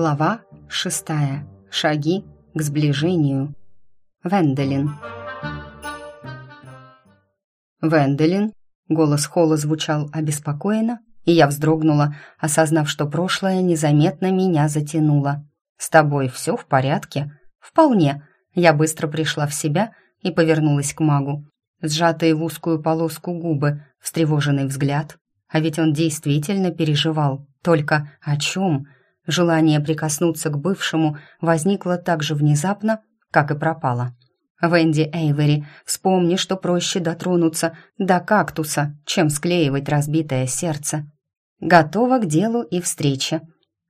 Глава шестая. Шаги к сближению. Венделин. Венделин. Голос Холла звучал обеспокоенно, и я вздрогнула, осознав, что прошлое незаметно меня затянуло. «С тобой все в порядке?» «Вполне». Я быстро пришла в себя и повернулась к магу. Сжатые в узкую полоску губы, встревоженный взгляд. А ведь он действительно переживал. Только о чем? Желание прикоснуться к бывшему возникло так же внезапно, как и пропало. Венди Эйвери, вспомни, что проще дотронуться до кактуса, чем склеивать разбитое сердце. Готова к делу и встрече.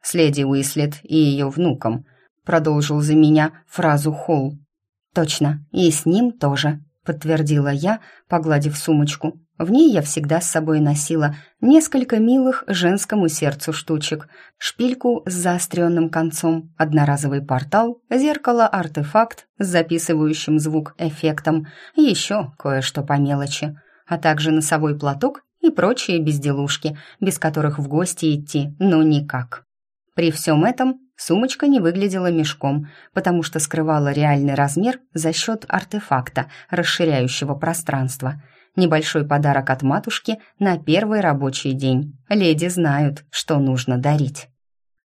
С леди Уислет и ее внуком, продолжил за меня фразу Холл. Точно, и с ним тоже, подтвердила я, погладив сумочку. В ней я всегда с собой носила несколько милых женскому сердцу штучек, шпильку с заостренным концом, одноразовый портал, зеркало-артефакт с записывающим звук эффектом, еще кое-что по мелочи, а также носовой платок и прочие безделушки, без которых в гости идти ну никак. При всем этом сумочка не выглядела мешком, потому что скрывала реальный размер за счет артефакта, расширяющего пространство – Небольшой подарок от матушки на первый рабочий день. Леди знают, что нужно дарить.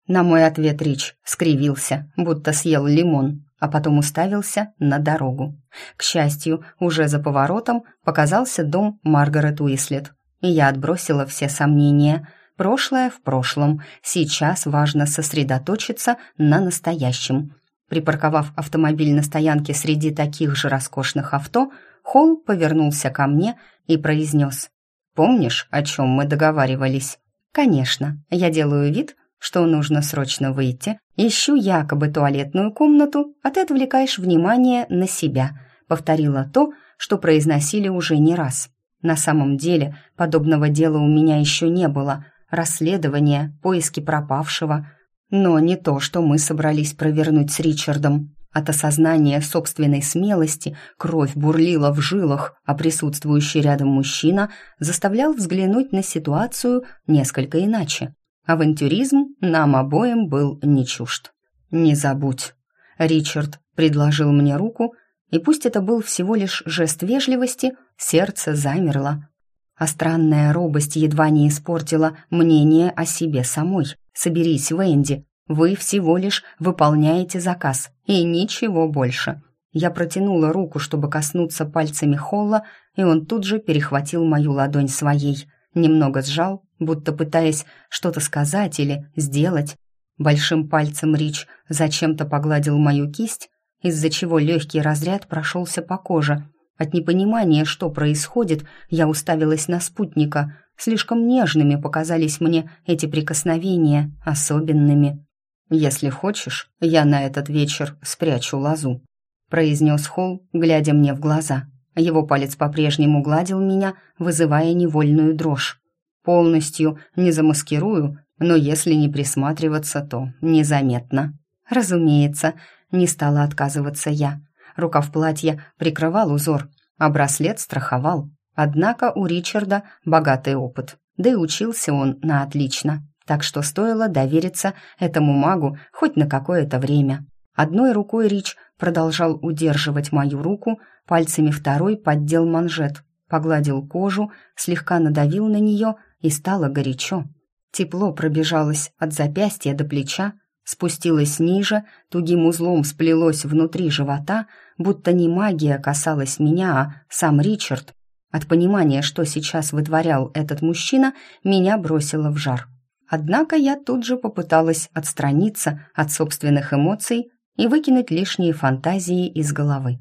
На мой ответ Рич скривился, будто съел лимон, а потом уставился на дорогу. К счастью, уже за поворотом показался дом Маргарет Уислет, и я отбросила все сомнения. Прошлое в прошлом, сейчас важно сосредоточиться на настоящем. Припарковав автомобиль на стоянке среди таких же роскошных авто, Холл повернулся ко мне и произнес. «Помнишь, о чем мы договаривались?» «Конечно. Я делаю вид, что нужно срочно выйти. Ищу якобы туалетную комнату, а ты отвлекаешь внимание на себя», повторила то, что произносили уже не раз. На самом деле, подобного дела у меня еще не было. Расследование, поиски пропавшего. Но не то, что мы собрались провернуть с Ричардом. От осознания собственной смелости кровь бурлила в жилах, а присутствующий рядом мужчина заставлял взглянуть на ситуацию несколько иначе. Авантюризм нам обоим был не чужд. «Не забудь». Ричард предложил мне руку, и пусть это был всего лишь жест вежливости, сердце замерло. А странная робость едва не испортила мнение о себе самой. «Соберись, Венди, вы всего лишь выполняете заказ, и ничего больше. Я протянула руку, чтобы коснуться пальцами Холла, и он тут же перехватил мою ладонь своей, немного сжал, будто пытаясь что-то сказать или сделать. Большим пальцем Рич зачем-то погладил мою кисть, из-за чего легкий разряд прошелся по коже. От непонимания, что происходит, я уставилась на спутника. Слишком нежными показались мне эти прикосновения, особенными. «Если хочешь, я на этот вечер спрячу лозу», произнес Холл, глядя мне в глаза. Его палец по-прежнему гладил меня, вызывая невольную дрожь. «Полностью не замаскирую, но если не присматриваться, то незаметно». «Разумеется», — не стала отказываться я. Рукав платья прикрывал узор, а браслет страховал. Однако у Ричарда богатый опыт, да и учился он на отлично так что стоило довериться этому магу хоть на какое-то время. Одной рукой Рич продолжал удерживать мою руку, пальцами второй поддел манжет, погладил кожу, слегка надавил на нее и стало горячо. Тепло пробежалось от запястья до плеча, спустилось ниже, тугим узлом сплелось внутри живота, будто не магия касалась меня, а сам Ричард. От понимания, что сейчас вытворял этот мужчина, меня бросило в жар. Однако я тут же попыталась отстраниться от собственных эмоций и выкинуть лишние фантазии из головы.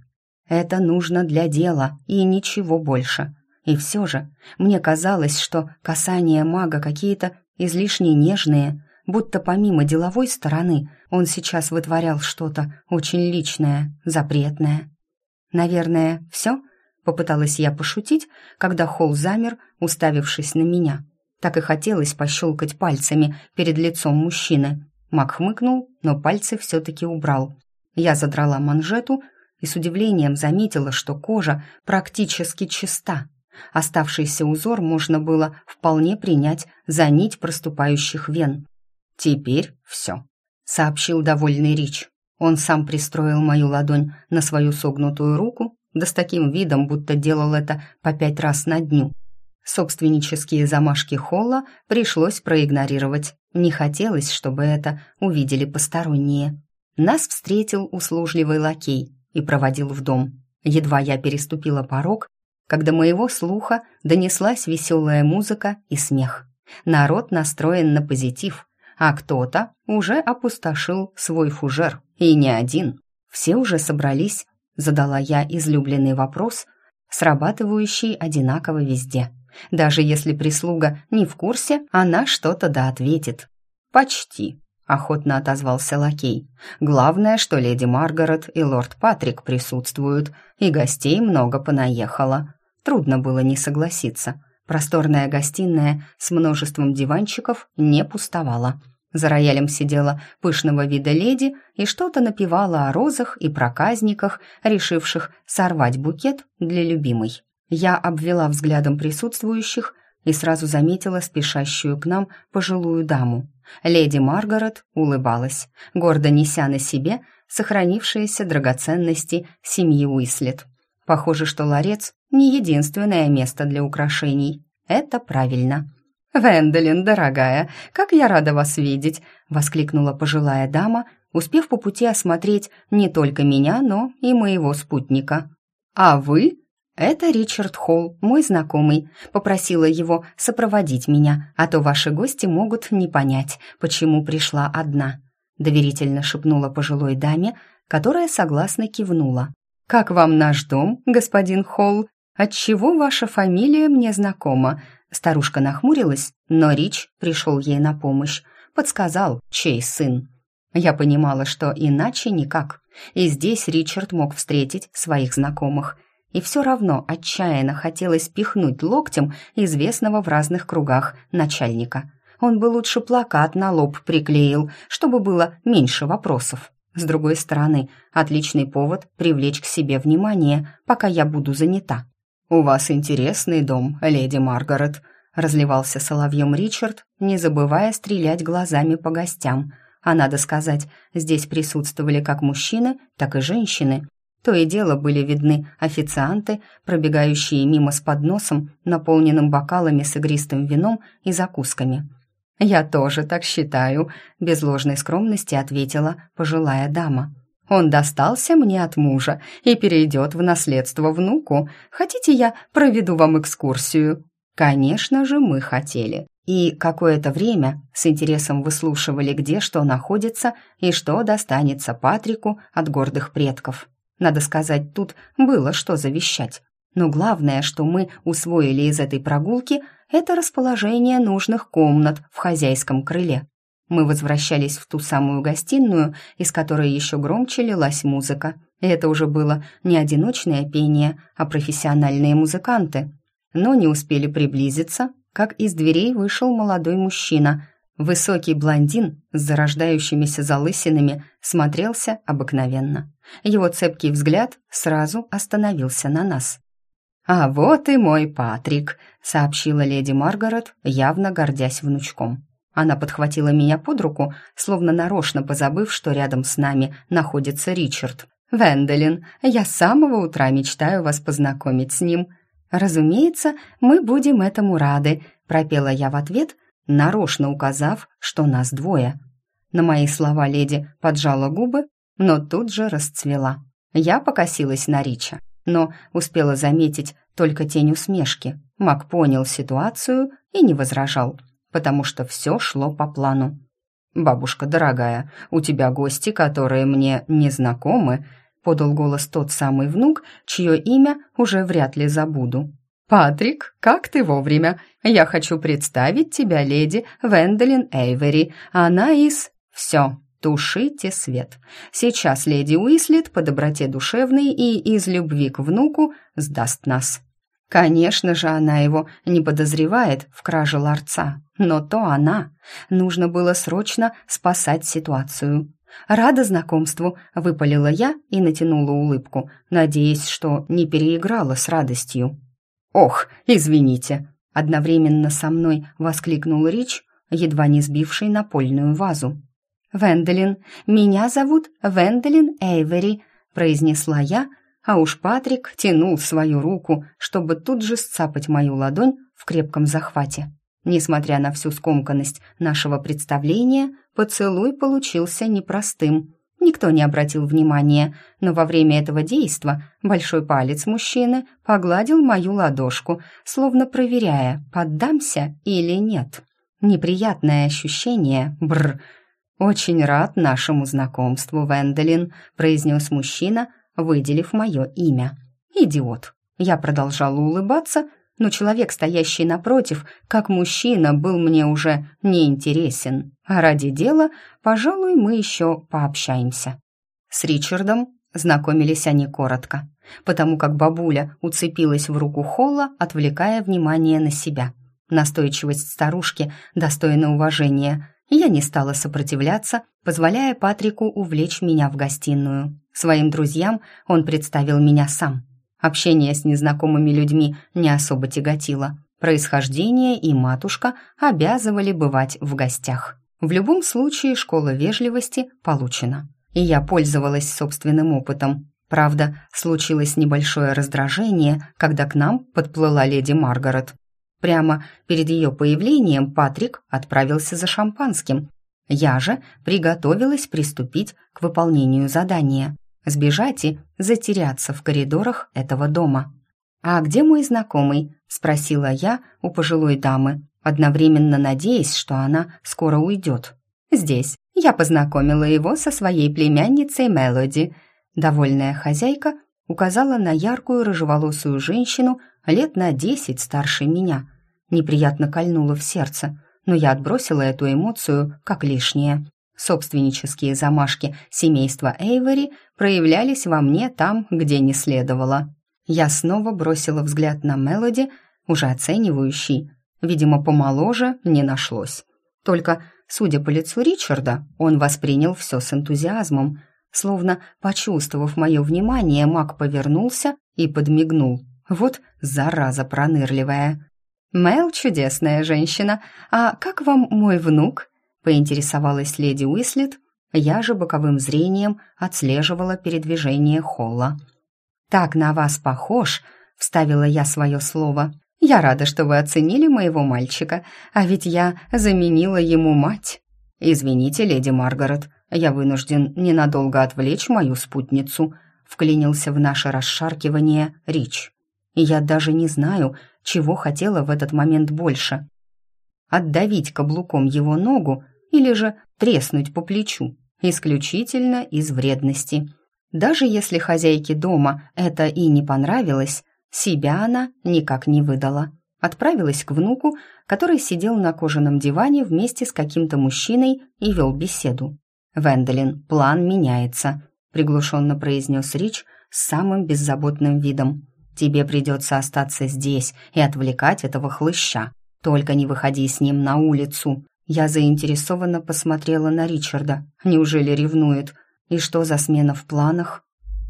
Это нужно для дела и ничего больше. И все же мне казалось, что касания мага какие-то излишне нежные, будто помимо деловой стороны он сейчас вытворял что-то очень личное, запретное. «Наверное, все?» — попыталась я пошутить, когда Холл замер, уставившись на меня. Так и хотелось пощелкать пальцами перед лицом мужчины. Мак хмыкнул, но пальцы все-таки убрал. Я задрала манжету и с удивлением заметила, что кожа практически чиста. Оставшийся узор можно было вполне принять за нить проступающих вен. «Теперь все», — сообщил довольный Рич. Он сам пристроил мою ладонь на свою согнутую руку, да с таким видом, будто делал это по пять раз на дню. Собственнические замашки Холла пришлось проигнорировать. Не хотелось, чтобы это увидели посторонние. Нас встретил услужливый лакей и проводил в дом. Едва я переступила порог, когда моего слуха донеслась веселая музыка и смех. Народ настроен на позитив, а кто-то уже опустошил свой фужер, и не один. Все уже собрались, задала я излюбленный вопрос, срабатывающий одинаково везде. Даже если прислуга не в курсе, она что-то да ответит. «Почти», — охотно отозвался лакей. «Главное, что леди Маргарет и лорд Патрик присутствуют, и гостей много понаехало. Трудно было не согласиться. Просторная гостиная с множеством диванчиков не пустовала. За роялем сидела пышного вида леди и что-то напевала о розах и проказниках, решивших сорвать букет для любимой. Я обвела взглядом присутствующих и сразу заметила спешащую к нам пожилую даму. Леди Маргарет улыбалась, гордо неся на себе сохранившиеся драгоценности семьи Уислет. Похоже, что ларец не единственное место для украшений. Это правильно. «Венделин, дорогая, как я рада вас видеть!» — воскликнула пожилая дама, успев по пути осмотреть не только меня, но и моего спутника. «А вы?» «Это Ричард Холл, мой знакомый. Попросила его сопроводить меня, а то ваши гости могут не понять, почему пришла одна», — доверительно шепнула пожилой даме, которая согласно кивнула. «Как вам наш дом, господин Холл? Отчего ваша фамилия мне знакома?» Старушка нахмурилась, но Рич пришел ей на помощь, подсказал, чей сын. Я понимала, что иначе никак, и здесь Ричард мог встретить своих знакомых. И все равно отчаянно хотелось пихнуть локтем известного в разных кругах начальника. Он бы лучше плакат на лоб приклеил, чтобы было меньше вопросов. С другой стороны, отличный повод привлечь к себе внимание, пока я буду занята. «У вас интересный дом, леди Маргарет», — разливался соловьем Ричард, не забывая стрелять глазами по гостям. А надо сказать, здесь присутствовали как мужчины, так и женщины. То и дело были видны официанты, пробегающие мимо с подносом, наполненным бокалами с игристым вином и закусками. «Я тоже так считаю», — без ложной скромности ответила пожилая дама. «Он достался мне от мужа и перейдет в наследство внуку. Хотите, я проведу вам экскурсию?» Конечно же, мы хотели. И какое-то время с интересом выслушивали, где что находится и что достанется Патрику от гордых предков. Надо сказать, тут было что завещать. Но главное, что мы усвоили из этой прогулки, это расположение нужных комнат в хозяйском крыле. Мы возвращались в ту самую гостиную, из которой еще громче лилась музыка. И это уже было не одиночное пение, а профессиональные музыканты. Но не успели приблизиться, как из дверей вышел молодой мужчина. Высокий блондин с зарождающимися залысинами смотрелся обыкновенно. Его цепкий взгляд сразу остановился на нас. «А вот и мой Патрик», — сообщила леди Маргарет, явно гордясь внучком. Она подхватила меня под руку, словно нарочно позабыв, что рядом с нами находится Ричард. «Венделин, я с самого утра мечтаю вас познакомить с ним». «Разумеется, мы будем этому рады», — пропела я в ответ, нарочно указав, что нас двое. На мои слова леди поджала губы, но тут же расцвела. Я покосилась на Рича но успела заметить только тень усмешки. Мак понял ситуацию и не возражал, потому что все шло по плану. «Бабушка дорогая, у тебя гости, которые мне не знакомы», подал голос тот самый внук, чье имя уже вряд ли забуду. «Патрик, как ты вовремя! Я хочу представить тебя леди Венделин Эйвери. Она из...» «Все, Тушите свет. Сейчас леди Уислет по доброте душевной и из любви к внуку сдаст нас. Конечно же, она его не подозревает в краже ларца, но то она. Нужно было срочно спасать ситуацию. «Рада знакомству», — выпалила я и натянула улыбку, надеясь, что не переиграла с радостью. «Ох, извините!» — одновременно со мной воскликнул Рич, едва не сбивший напольную вазу. Венделин. Меня зовут Венделин Эйвери», — произнесла я, а уж Патрик тянул свою руку, чтобы тут же сцапать мою ладонь в крепком захвате. Несмотря на всю скомканность нашего представления, поцелуй получился непростым. Никто не обратил внимания, но во время этого действа большой палец мужчины погладил мою ладошку, словно проверяя, поддамся или нет. Неприятное ощущение, бр. «Очень рад нашему знакомству, Венделин», — произнес мужчина, выделив мое имя. «Идиот». Я продолжала улыбаться, но человек, стоящий напротив, как мужчина, был мне уже неинтересен. А ради дела, пожалуй, мы еще пообщаемся. С Ричардом знакомились они коротко, потому как бабуля уцепилась в руку Холла, отвлекая внимание на себя. Настойчивость старушки достойна уважения. Я не стала сопротивляться, позволяя Патрику увлечь меня в гостиную. Своим друзьям он представил меня сам – Общение с незнакомыми людьми не особо тяготило. Происхождение и матушка обязывали бывать в гостях. В любом случае школа вежливости получена. И я пользовалась собственным опытом. Правда, случилось небольшое раздражение, когда к нам подплыла леди Маргарет. Прямо перед ее появлением Патрик отправился за шампанским. Я же приготовилась приступить к выполнению задания сбежать и затеряться в коридорах этого дома. «А где мой знакомый?» — спросила я у пожилой дамы, одновременно надеясь, что она скоро уйдет. «Здесь. Я познакомила его со своей племянницей Мелоди». Довольная хозяйка указала на яркую рыжеволосую женщину лет на десять старше меня. Неприятно кольнуло в сердце, но я отбросила эту эмоцию как лишнее. Собственнические замашки семейства Эйвори проявлялись во мне там, где не следовало. Я снова бросила взгляд на Мелоди, уже оценивающий. Видимо, помоложе не нашлось. Только, судя по лицу Ричарда, он воспринял все с энтузиазмом. Словно, почувствовав мое внимание, маг повернулся и подмигнул. Вот зараза пронырливая. «Мел — чудесная женщина. А как вам мой внук?» Поинтересовалась леди Уислет, я же боковым зрением отслеживала передвижение Холла. «Так на вас похож», — вставила я свое слово. «Я рада, что вы оценили моего мальчика, а ведь я заменила ему мать». «Извините, леди Маргарет, я вынужден ненадолго отвлечь мою спутницу», — вклинился в наше расшаркивание Рич. Я даже не знаю, чего хотела в этот момент больше. Отдавить каблуком его ногу или же треснуть по плечу, исключительно из вредности. Даже если хозяйке дома это и не понравилось, себя она никак не выдала. Отправилась к внуку, который сидел на кожаном диване вместе с каким-то мужчиной и вел беседу. «Венделин, план меняется», — приглушенно произнес Рич с самым беззаботным видом. «Тебе придется остаться здесь и отвлекать этого хлыща. Только не выходи с ним на улицу. Я заинтересованно посмотрела на Ричарда. Неужели ревнует? И что за смена в планах?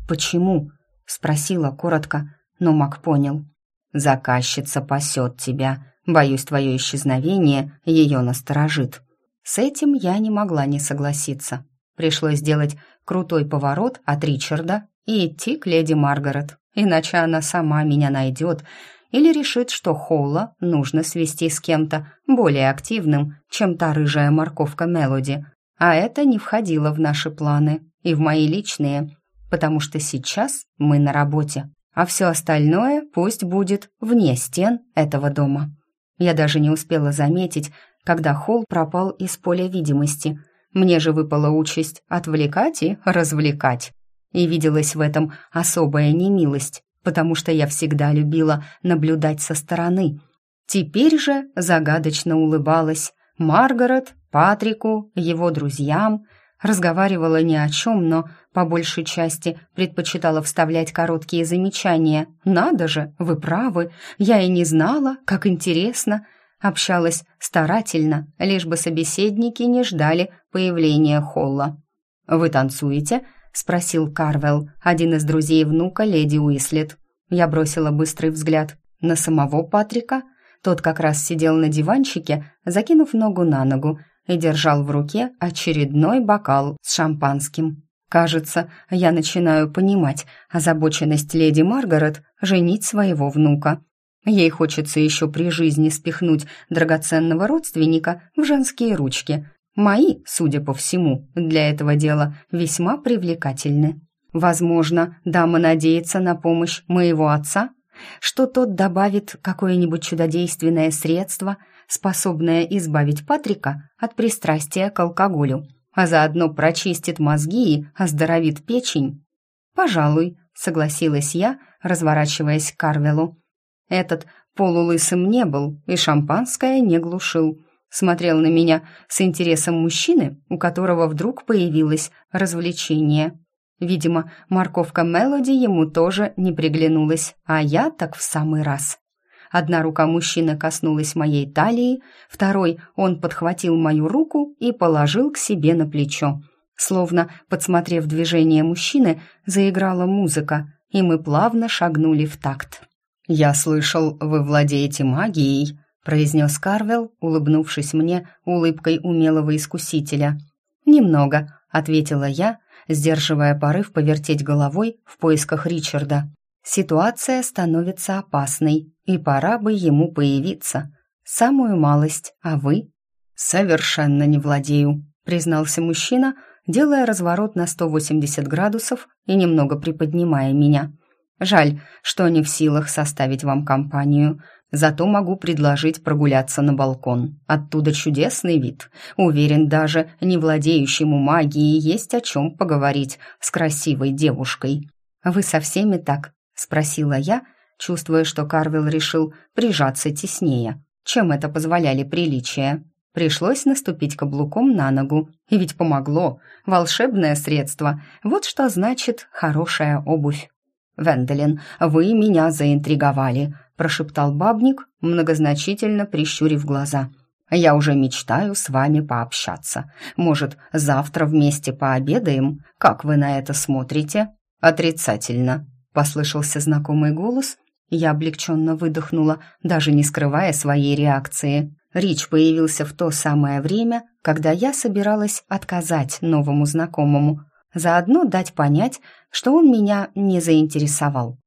«Почему?» — спросила коротко, но Мак понял. «Заказчица пасет тебя. Боюсь, твое исчезновение ее насторожит». С этим я не могла не согласиться. Пришлось сделать крутой поворот от Ричарда и идти к леди Маргарет, иначе она сама меня найдет или решит, что Холла нужно свести с кем-то более активным, чем та рыжая морковка Мелоди. А это не входило в наши планы и в мои личные, потому что сейчас мы на работе, а все остальное пусть будет вне стен этого дома. Я даже не успела заметить, когда Холл пропал из поля видимости. Мне же выпала участь отвлекать и развлекать. И виделась в этом особая немилость, потому что я всегда любила наблюдать со стороны. Теперь же загадочно улыбалась Маргарет, Патрику, его друзьям, разговаривала ни о чем, но по большей части предпочитала вставлять короткие замечания. «Надо же, вы правы, я и не знала, как интересно!» Общалась старательно, лишь бы собеседники не ждали появления Холла. «Вы танцуете?» Спросил Карвелл, один из друзей внука леди Уислет. Я бросила быстрый взгляд на самого Патрика. Тот как раз сидел на диванчике, закинув ногу на ногу, и держал в руке очередной бокал с шампанским. Кажется, я начинаю понимать озабоченность леди Маргарет женить своего внука. Ей хочется еще при жизни спихнуть драгоценного родственника в женские ручки. Мои, судя по всему, для этого дела весьма привлекательны. Возможно, дама надеется на помощь моего отца, что тот добавит какое-нибудь чудодейственное средство, способное избавить Патрика от пристрастия к алкоголю, а заодно прочистит мозги и оздоровит печень. «Пожалуй», — согласилась я, разворачиваясь к Карвелу. Этот полулысым не был и шампанское не глушил. Смотрел на меня с интересом мужчины, у которого вдруг появилось развлечение. Видимо, морковка Мелоди ему тоже не приглянулась, а я так в самый раз. Одна рука мужчины коснулась моей талии, второй он подхватил мою руку и положил к себе на плечо. Словно, подсмотрев движение мужчины, заиграла музыка, и мы плавно шагнули в такт. «Я слышал, вы владеете магией», — произнес Карвел, улыбнувшись мне улыбкой умелого искусителя. «Немного», — ответила я, сдерживая порыв повертеть головой в поисках Ричарда. Ситуация становится опасной, и пора бы ему появиться. Самую малость, а вы? Совершенно не владею, признался мужчина, делая разворот на 180 градусов и немного приподнимая меня. Жаль, что не в силах составить вам компанию, зато могу предложить прогуляться на балкон. Оттуда чудесный вид. Уверен, даже не владеющему магией есть о чем поговорить с красивой девушкой. Вы со всеми так — спросила я, чувствуя, что Карвел решил прижаться теснее, чем это позволяли приличия. Пришлось наступить каблуком на ногу, и ведь помогло. Волшебное средство. Вот что значит хорошая обувь. «Венделин, вы меня заинтриговали», — прошептал бабник, многозначительно прищурив глаза. «Я уже мечтаю с вами пообщаться. Может, завтра вместе пообедаем? Как вы на это смотрите?» «Отрицательно», Послышался знакомый голос, я облегченно выдохнула, даже не скрывая своей реакции. Рич появился в то самое время, когда я собиралась отказать новому знакомому, заодно дать понять, что он меня не заинтересовал.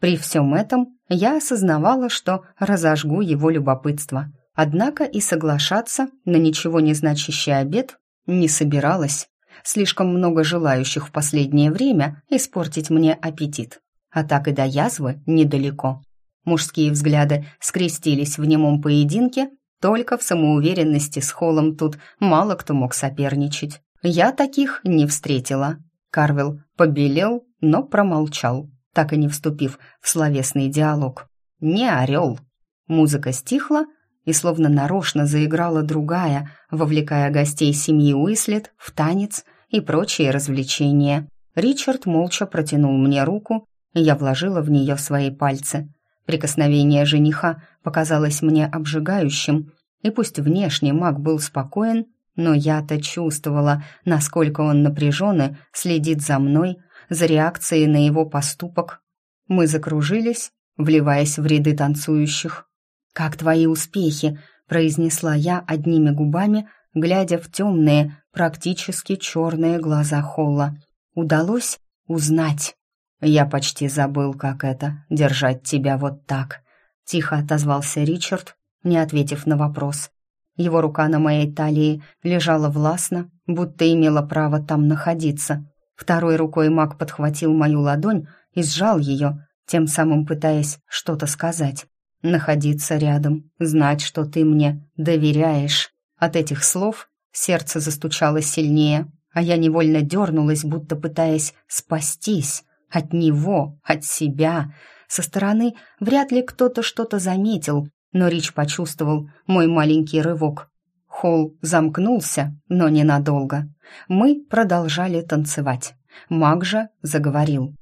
При всем этом я осознавала, что разожгу его любопытство. Однако и соглашаться на ничего не значащий обед не собиралась. Слишком много желающих в последнее время испортить мне аппетит. А так и до язвы недалеко. Мужские взгляды скрестились в немом поединке, только в самоуверенности с Холлом тут мало кто мог соперничать. Я таких не встретила. Карвел побелел, но промолчал, так и не вступив в словесный диалог. «Не орел». Музыка стихла, и словно нарочно заиграла другая, вовлекая гостей семьи Уислет в танец и прочие развлечения. Ричард молча протянул мне руку, и я вложила в нее свои пальцы. Прикосновение жениха показалось мне обжигающим, и пусть внешне маг был спокоен, но я-то чувствовала, насколько он напряжен и следит за мной, за реакцией на его поступок. Мы закружились, вливаясь в ряды танцующих. «Как твои успехи?» — произнесла я одними губами, глядя в темные, практически черные глаза Холла. «Удалось узнать?» «Я почти забыл, как это — держать тебя вот так», — тихо отозвался Ричард, не ответив на вопрос. Его рука на моей талии лежала властно, будто имела право там находиться. Второй рукой маг подхватил мою ладонь и сжал ее, тем самым пытаясь что-то сказать. Находиться рядом, знать, что ты мне доверяешь. От этих слов сердце застучало сильнее, а я невольно дернулась, будто пытаясь спастись. От него, от себя. Со стороны вряд ли кто-то что-то заметил, но Рич почувствовал мой маленький рывок. Холл замкнулся, но ненадолго. Мы продолжали танцевать. Маг же заговорил.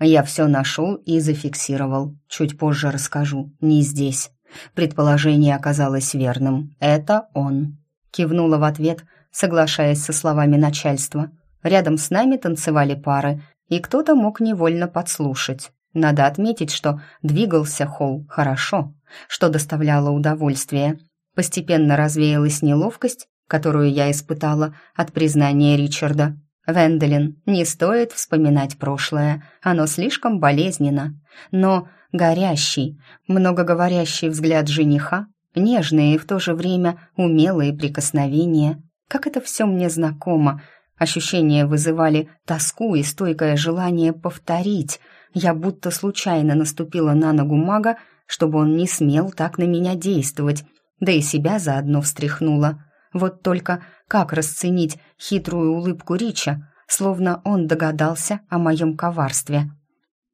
«Я все нашел и зафиксировал. Чуть позже расскажу. Не здесь». Предположение оказалось верным. «Это он». Кивнула в ответ, соглашаясь со словами начальства. Рядом с нами танцевали пары, и кто-то мог невольно подслушать. Надо отметить, что двигался Холл хорошо, что доставляло удовольствие. Постепенно развеялась неловкость, которую я испытала от признания Ричарда. Венделин, не стоит вспоминать прошлое, оно слишком болезненно. Но горящий, многоговорящий взгляд жениха, нежные и в то же время умелые прикосновения. Как это все мне знакомо. Ощущения вызывали тоску и стойкое желание повторить. Я будто случайно наступила на ногу мага, чтобы он не смел так на меня действовать, да и себя заодно встряхнула. Вот только как расценить хитрую улыбку Рича, словно он догадался о моем коварстве.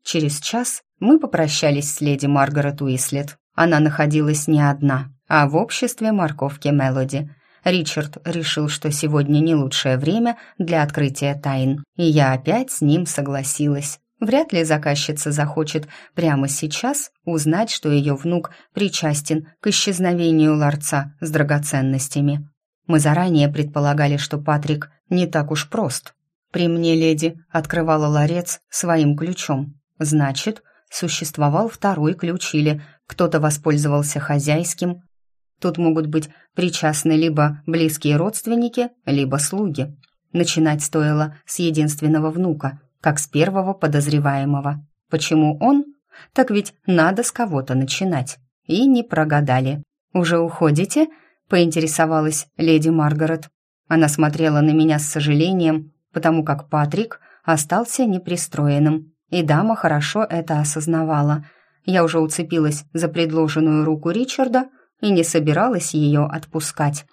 Через час мы попрощались с леди Маргарет Уислет. Она находилась не одна, а в обществе морковки Мелоди. Ричард решил, что сегодня не лучшее время для открытия тайн, и я опять с ним согласилась. Вряд ли заказчица захочет прямо сейчас узнать, что ее внук причастен к исчезновению ларца с драгоценностями. Мы заранее предполагали, что Патрик не так уж прост. При мне леди открывала ларец своим ключом. Значит, существовал второй ключ или кто-то воспользовался хозяйским. Тут могут быть причастны либо близкие родственники, либо слуги. Начинать стоило с единственного внука, как с первого подозреваемого. Почему он? Так ведь надо с кого-то начинать. И не прогадали. «Уже уходите?» поинтересовалась леди Маргарет. Она смотрела на меня с сожалением, потому как Патрик остался непристроенным, и дама хорошо это осознавала. Я уже уцепилась за предложенную руку Ричарда и не собиралась ее отпускать.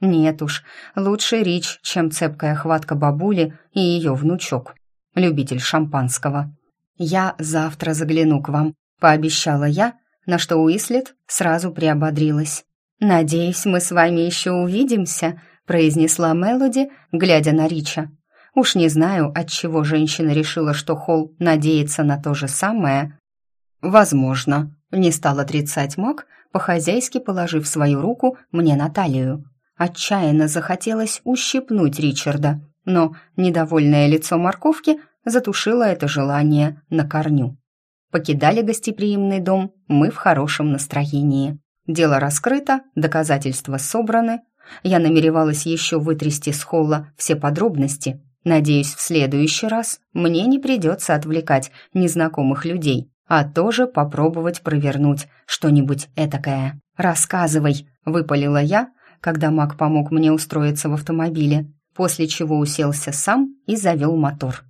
Нет уж, лучше Рич, чем цепкая хватка бабули и ее внучок, любитель шампанского. «Я завтра загляну к вам», — пообещала я, на что Уислет сразу приободрилась. «Надеюсь, мы с вами еще увидимся», — произнесла Мелоди, глядя на Рича. Уж не знаю, от чего женщина решила, что Холл надеется на то же самое. «Возможно», — не стал отрицать маг, по-хозяйски положив свою руку мне на талию. Отчаянно захотелось ущипнуть Ричарда, но недовольное лицо морковки затушило это желание на корню. Покидали гостеприимный дом мы в хорошем настроении. Дело раскрыто, доказательства собраны. Я намеревалась еще вытрясти с холла все подробности. Надеюсь, в следующий раз мне не придется отвлекать незнакомых людей, а тоже попробовать провернуть что-нибудь этакое. «Рассказывай», — выпалила я, когда маг помог мне устроиться в автомобиле, после чего уселся сам и завел мотор.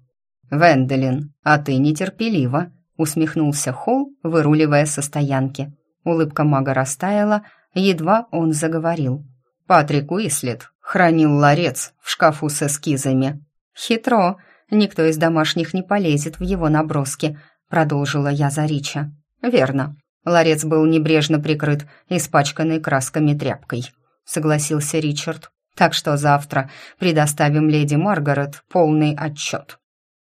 «Венделин, а ты нетерпелива», — усмехнулся Холл, выруливая со стоянки. Улыбка мага растаяла, едва он заговорил. Патрик Уислет хранил ларец в шкафу с эскизами. «Хитро, никто из домашних не полезет в его наброски», продолжила я за Рича. «Верно. Ларец был небрежно прикрыт испачканной красками тряпкой», согласился Ричард. «Так что завтра предоставим леди Маргарет полный отчет».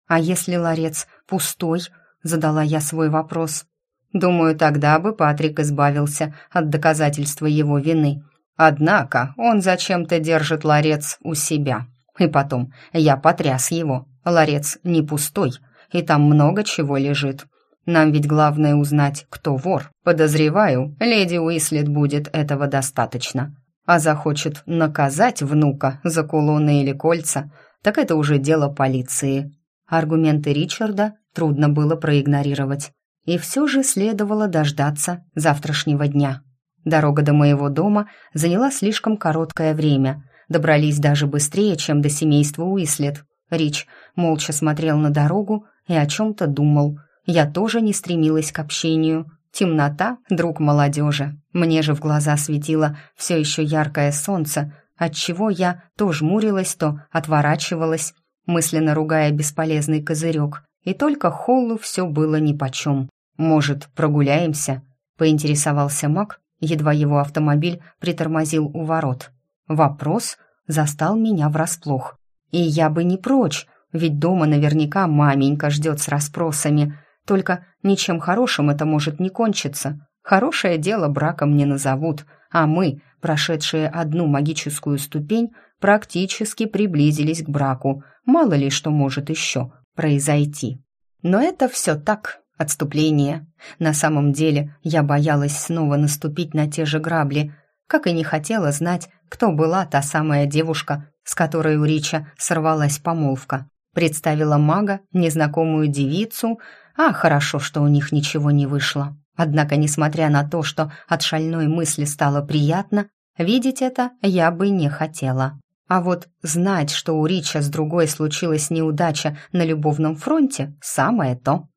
«А если ларец пустой?» задала я свой вопрос. Думаю, тогда бы Патрик избавился от доказательства его вины. Однако он зачем-то держит ларец у себя. И потом, я потряс его. Ларец не пустой, и там много чего лежит. Нам ведь главное узнать, кто вор. Подозреваю, леди Уислет будет этого достаточно. А захочет наказать внука за кулоны или кольца, так это уже дело полиции. Аргументы Ричарда трудно было проигнорировать. И все же следовало дождаться завтрашнего дня. Дорога до моего дома заняла слишком короткое время. Добрались даже быстрее, чем до семейства Уислет. Рич молча смотрел на дорогу и о чем-то думал. Я тоже не стремилась к общению. Темнота — друг молодежи. Мне же в глаза светило все еще яркое солнце, отчего я то жмурилась, то отворачивалась, мысленно ругая бесполезный козырек. И только Холлу все было нипочем. «Может, прогуляемся?» — поинтересовался Мак, едва его автомобиль притормозил у ворот. Вопрос застал меня врасплох. И я бы не прочь, ведь дома наверняка маменька ждет с расспросами. Только ничем хорошим это может не кончиться. Хорошее дело браком не назовут, а мы, прошедшие одну магическую ступень, практически приблизились к браку. Мало ли что может еще произойти. Но это все так, Отступление. На самом деле я боялась снова наступить на те же грабли. как и не хотела знать, кто была та самая девушка, с которой у Рича сорвалась помолвка. Представила мага, незнакомую девицу, а хорошо, что у них ничего не вышло. Однако, несмотря на то, что от шальной мысли стало приятно, видеть это я бы не хотела. А вот знать, что у Рича с другой случилась неудача на любовном фронте, самое то.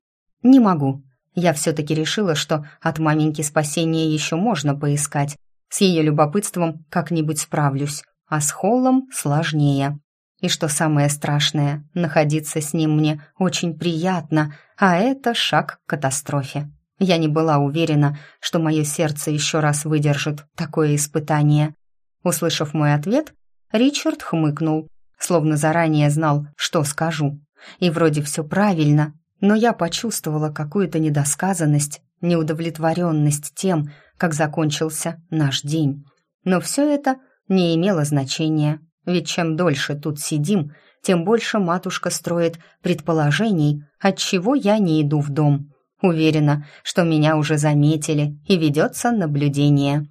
Не могу. Я все-таки решила, что от маменьки спасения еще можно поискать. С ее любопытством как-нибудь справлюсь, а с Холлом сложнее. И что самое страшное, находиться с ним мне очень приятно, а это шаг к катастрофе. Я не была уверена, что мое сердце еще раз выдержит такое испытание. Услышав мой ответ, Ричард хмыкнул, словно заранее знал, что скажу. И вроде все правильно, но я почувствовала какую-то недосказанность, неудовлетворенность тем, как закончился наш день. Но все это не имело значения. Ведь чем дольше тут сидим, тем больше матушка строит предположений, от чего я не иду в дом. Уверена, что меня уже заметили и ведется наблюдение.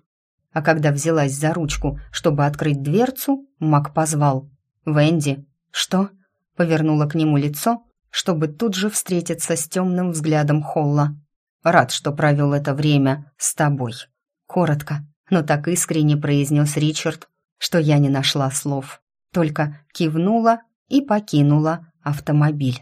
А когда взялась за ручку, чтобы открыть дверцу, Мак позвал. «Венди». «Что?» Повернула к нему лицо, чтобы тут же встретиться с темным взглядом Холла. «Рад, что провел это время с тобой». Коротко, но так искренне произнес Ричард, что я не нашла слов, только кивнула и покинула автомобиль.